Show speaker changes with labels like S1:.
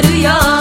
S1: rüya.